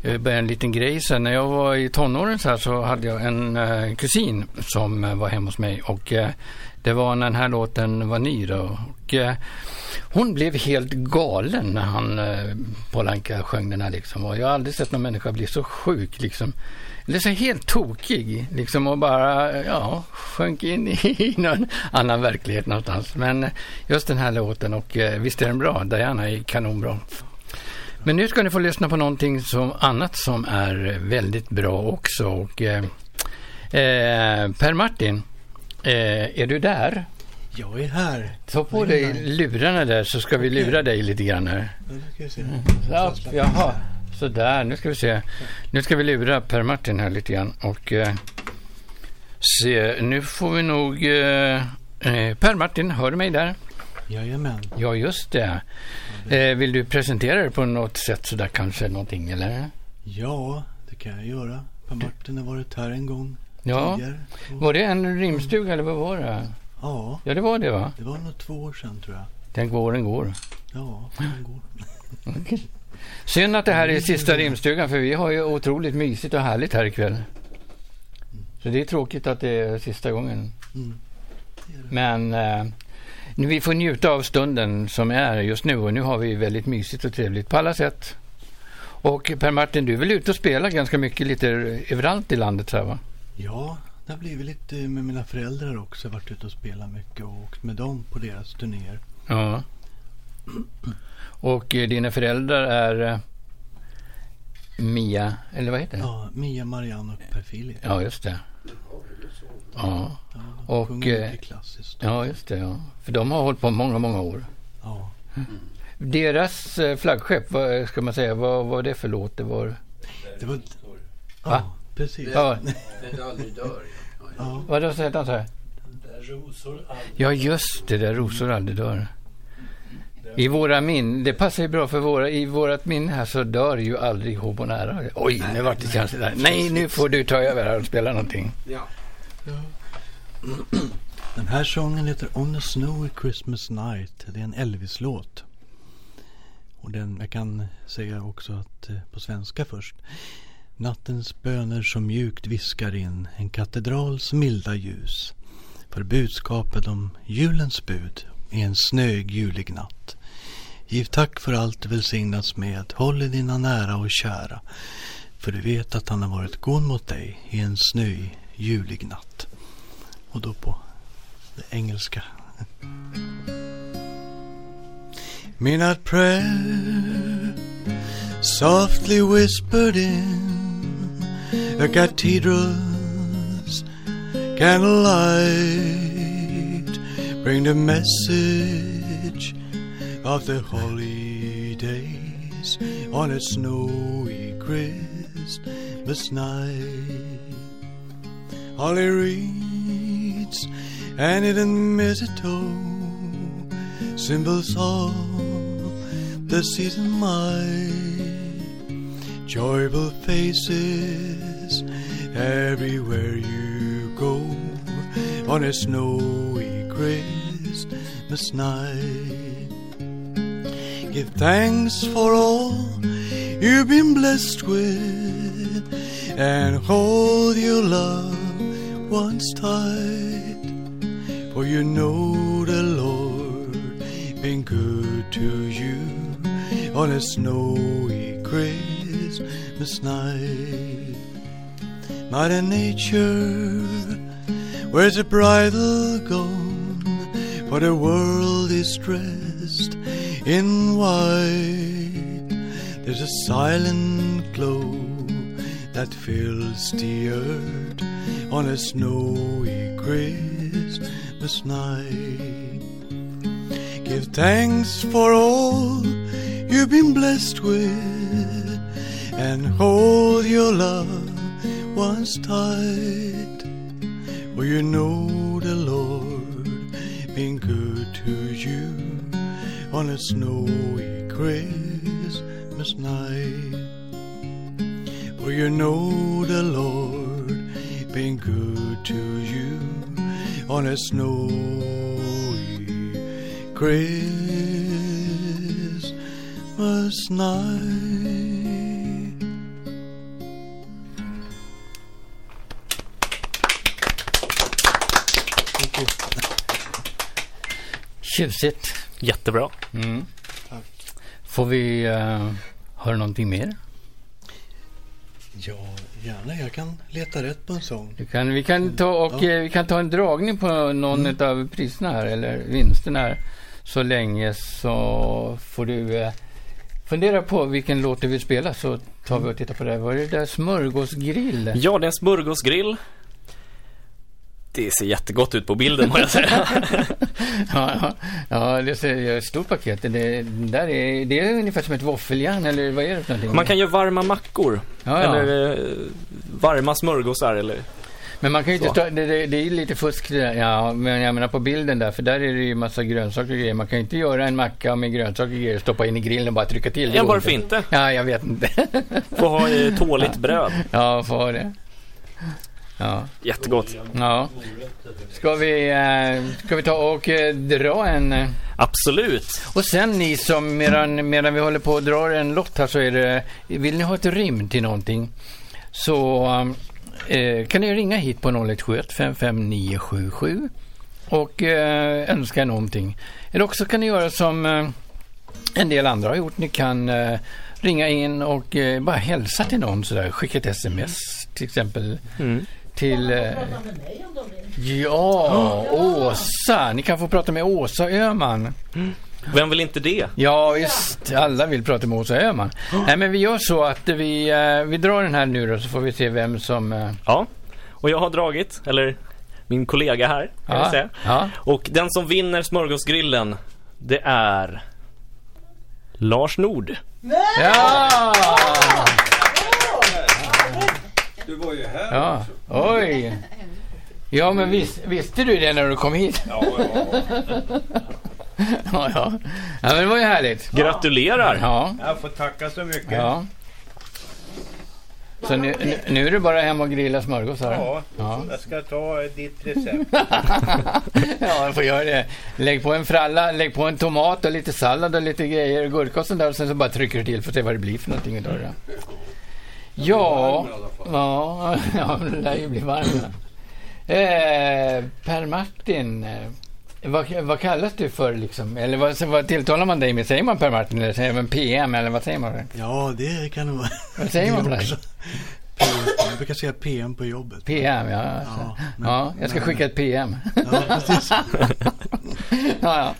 eh jag en liten grej sen. När jag var i tonåren så, här, så hade jag en eh, kusin som eh, var hemma hos mig och eh, det var när den här låten var ny då. Och, eh, hon blev helt galen när han, eh, Paul Anka sjöng den här liksom. Och jag har aldrig sett någon människa bli så sjuk liksom. Eller så helt tokig liksom och bara, ja, sjönk in i någon annan verklighet någonstans. Men eh, just den här låten och eh, visst är den bra, Diana är kanonbra. Men nu ska ni få lyssna på någonting som annat som är väldigt bra också. Och, eh, eh, per Martin, eh, är du där? Jag är här. Ta på dig här. lurarna där så ska vi lura dig lite grann här. Se. Ja, jaha, sådär. Nu ska vi se. Nu ska vi lura Per Martin här lite grann. Och eh, se, nu får vi nog... Eh, eh, per Martin, hör du mig där? Jajamän. Ja, just det. Eh, vill du presentera dig på något sätt sådär kanske någonting eller? Ja, det kan jag göra. Per Martin har varit här en gång Ja. tidigare. Var det en rimstuga eller vad var det? Ja. Ja, det var det va? Det var nog två år sedan tror jag. Den går, den går. Ja, den går. Synd att det här är sista rimstugan, för vi har ju otroligt mysigt och härligt här ikväll. Så det är tråkigt att det är sista gången. Mm. Men eh, nu vi får njuta av stunden som är just nu och nu har vi väldigt mysigt och trevligt på alla sätt. Och Per-Martin, du är väl ute och spelar ganska mycket lite överallt i landet, så här, va? Ja, det har blivit lite med mina föräldrar också. Jag har varit ute och spelat mycket och åkt med dem på deras turnéer. Ja. Och eh, dina föräldrar är eh, Mia, eller vad heter det? Ja, Mia, Marianne och Per Filip. Ja, just det. Ja. Och, eh. Ja, just det. Ja. För de har hållit på många, många år. Ja. Deras eh, flaggskepp, vad ska man säga, vad var det för låt? Det var... Det var... Va? Ja, precis. Ja. Det är aldrig dör. Ja. Vad hette han så här? Där rosor aldrig... Ja, just det, där rosor aldrig dör. I våra min, det passar ju bra för våra, i vårt minne här så dör ju aldrig Hobonära. Oj, nu vart det känsligt där. Nej, nu får du ta över här och spela någonting. Ja. Den här sången heter On a Snowy Christmas Night. Det är en Elvis-låt. Och den, jag kan säga också att eh, på svenska först. Nattens böner som mjukt viskar in en katedrals milda ljus. För budskapet om julens bud i en snöig julig natt. Giv tack för allt du välsignats med. Håll i dina nära och kära. För du vet att han har varit god mot dig i en snöig julig natt. Och då på det engelska. Midnight prayer softly whispered in a cathedral's candlelight bring the message of the holidays on a snowy Christmas night. Holly reeds and hidden mistletoe, symbols of the season might. Joyful faces everywhere you go on a snowy Christmas night. Give thanks for all you've been blessed with and hold your love once tight. For you know the Lord been good to you on a snowy Christmas night. Mother Nature wears a bridal gown, for the world is dressed in white. There's a silent glow that fills the earth on a snowy Christmas night. Give thanks for all you've been blessed with and hold your love once tight. For you know the Lord been good to you on a snowy Christmas night. For you know the Lord been good to you on a snowy Christmas night. Thank you. Tjusigt. Jättebra. Mm. Får vi uh, höra någonting mer? Ja, gärna. Jag kan leta rätt på en sång. Du kan, vi, kan ta och, Ja. eh, vi kan ta en dragning på någon Mm. av priserna här, eller vinsterna här. Så länge så får du eh, fundera på vilken låt du vill spela så tar vi och tittar på det. Vad är det där? Smörgåsgrill? Ja, det är smörgåsgrill. Det ser jättegott ut på bilden må jag säga. ja, ja, ja, det är ett stort paket. Det, där är, det är ungefär som ett våffeljärn, eller vad är det för någonting? Man kan göra varma mackor. Ja, ja. Eller eh, varma smörgåsar eller... Men man kan ju inte Så. ta, det, det, det är ju lite fusk det där. Ja, men jag menar på bilden där, för där är det ju massa grönsaker och grejer. Man kan ju inte göra en macka med grönsaker och grejer, stoppa in i grillen och bara trycka till. Ja, varför inte? Ja, jag vet inte. Få ha tåligt bröd. Ja, få ha det. Ja. Jättegott. Ja. Ska vi, eh, ska vi ta och eh, dra en... eh, Absolut. Och sen ni som, medan, medan vi håller på och drar en lott här så är det, vill ni ha ett rim till någonting så eh, kan ni ringa hit på 0171 55977 och eh, önska någonting. Eller också kan ni göra som eh, en del andra har gjort. Ni kan ringa in och bara hälsa till någon sådär. Skicka ett sms till exempel. Till... Eh, ja, Åsa. Ni kan få prata med Åsa Öhman. Vem vill inte det? Ja, visst. Alla vill prata med Åsa Öhman. Nej, men vi gör så att vi, eh, vi drar den här nu då, så får vi se vem som... eh, Ja, och jag har dragit, eller min kollega här, kan Ja, jag säga. ja. Och den som vinner smörgåsgrillen, det är Lars Nord. Ja! Du var ju här. Ja, oj. Ja, men vis, visste du det när du kom hit? Ja, ja. ja, ja. Ja, men det var ju härligt. Gratulerar! Ja, Jag får tacka så mycket. ja. Så nu, nu, nu är det bara hem och grilla smörgåsar? Ja, Ja. jag ska ta ditt recept. ja, jag får göra det. Lägg på en fralla, lägg på en tomat och lite sallad och lite grejer, gurka och sånt där och sen så bara trycker du till för att se vad det blir för någonting det. Ja, ja, ja, det lär ju bli varmt. ja. Eh, per Martin, eh, vad, vad kallas du för liksom? Eller vad, vad tilltalar man dig med? Säger man Per Martin eller säger man PM eller vad säger man? Ja, det kan det vara. Vad säger man på. Jag brukar säga PM på jobbet. PM, ja. Ja, men- ja, jag ska men- skicka ett PM. Ja, precis. ja, ja.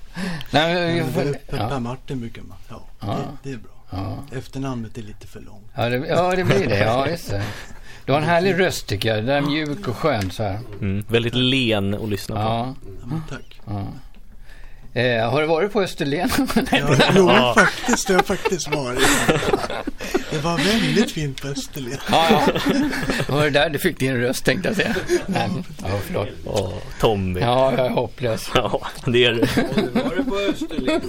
Nej, men Men Per. Per Martin brukar man. Ja, Ja. Det, det är bra. Ja. Efternamnet är lite för långt. Ja, det, ja, det blir det. Ja, just det. Du har en härlig röst tycker jag. Den är mjuk och skön så här. Mm, väldigt len att lyssna på. Ja. Ja, tack. ja. Eh, har du varit på Österlen? Ja, jo, faktiskt. Det har faktiskt varit. Det var väldigt fint på Österlen. ja, ja. Var det där du fick din röst tänkte jag säga. Nej. Ja, förlåt. Åh, Tommy. Ja, jag är hopplös. Ja, det är du. Var du på Österlen?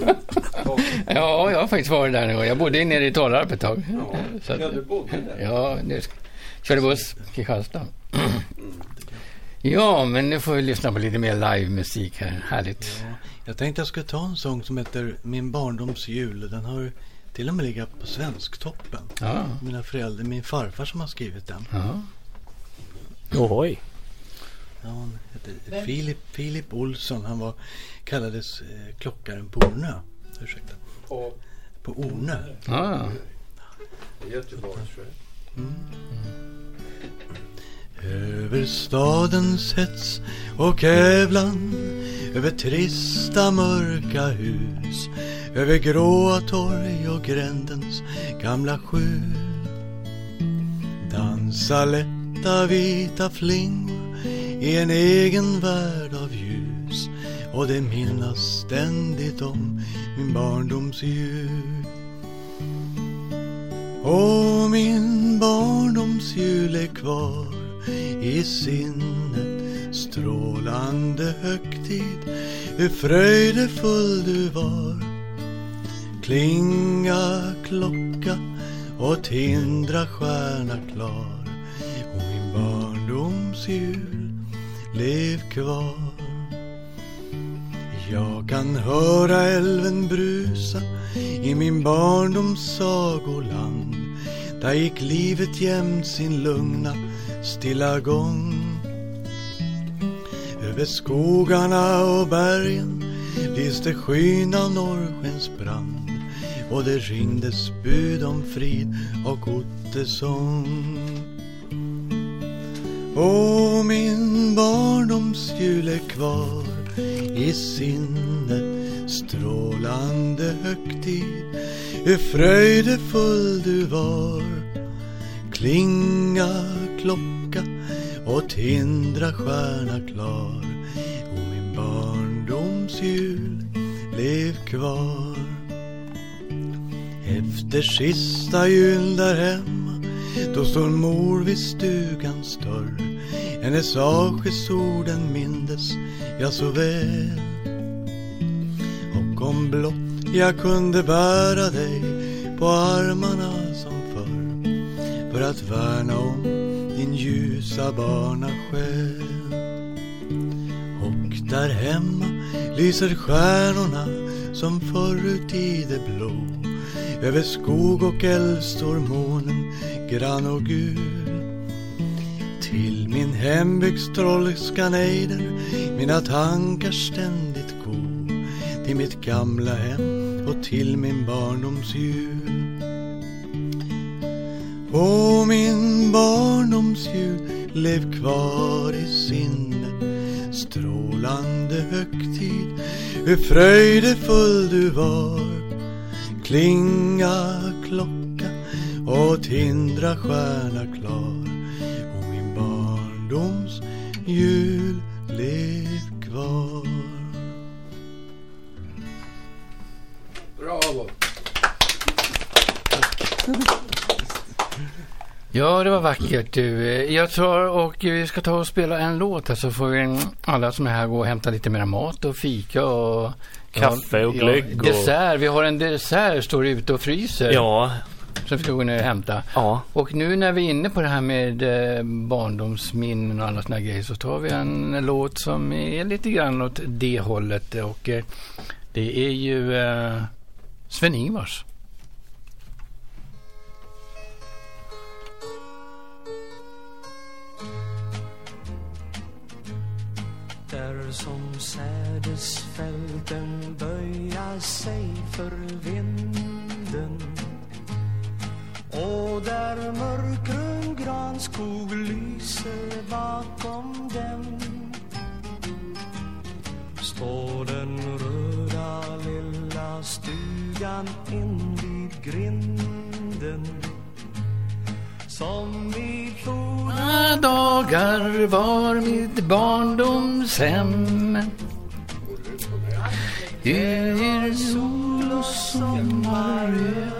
Ja, jag har faktiskt varit där nu. Jag bodde nere i Tollarp ett tag. Så att- Ja, du bodde där. Ja, nu körde buss till Karlstad. Ja, men nu får vi lyssna på lite mer livemusik här. Härligt. Jag tänkte jag skulle ta en sång som heter Min barndoms jul. Den har till och med legat på Svensktoppen. Ja. Mina föräldrar, min farfar som har skrivit den. Ja. Oj. Ja, han heter Filip, Filip Olsson. Han var, kallades eh, klockaren på Ornö. Ursäkta. På På Ornö. Ja. Göteborgs över stadens hets och ävlan Över trista mörka hus Över gråa torg och grändens gamla sjö. Dansa lätta vita flingor i en egen värld av ljus och det minnas ständigt om min barndoms jul och min barndoms jul är kvar i sinnet strålande högtid. Hur fröjdefull du var. Klinga klocka och tindra stjärna klar. Och min barndoms jul lev kvar. Jag kan höra älven brusa i min barndoms sagoland. Där gick livet jämt sin lugna, stilla gång. Över skogarna och bergen lyste skyn av norrskens brand och det ringdes bud om frid och ottesång. Och min barndoms jul är kvar i sinnet strålande högtid hur fröjdefull du var klinga klocka och tindra stjärna klar. Och min barndoms jul lev kvar. Efter sista jul där hemma då står mor vid stugans dörr hennes avskedsorden mindes jag så väl. Och om blott jag kunde bära dig på armarna som förr. För att värna om din ljusa barnasjäl. Och där hemma lyser stjärnorna som förut i det blå. Över skog och älv står månen grann och gul. Till min hembygds trolska nejder mina tankar ständigt gå. Till mitt gamla hem och till min barndoms jul. Och min barndoms jul lev kvar i sinnet Strålande högtid, hur fröjdefull du var Klinga klocka och tindra stjärna klar. Och min barndoms jul lev kvar. Bravo! Ja, det var vackert du. Jag tror och vi ska ta och spela en låt här så får vi alla som är här gå och hämta lite mer mat och fika och Kaffe och glögg och- Dessert. Vi har en dessert står ute och fryser. Ja. Som vi ska gå ner och hämta. Ja. Och nu när vi är inne på det här med eh, barndomsminnen och alla såna grejer så tar vi en låt som är lite grann åt det hållet. Och eh, det är ju eh, Sven-Ingvars. Som sädesfälten böja sig för vinden. Och där mörkgrön granskog lyser bakom den står den röda lilla stugan invid grinden som i några dagar var mitt barndomshem. Över sol och sommar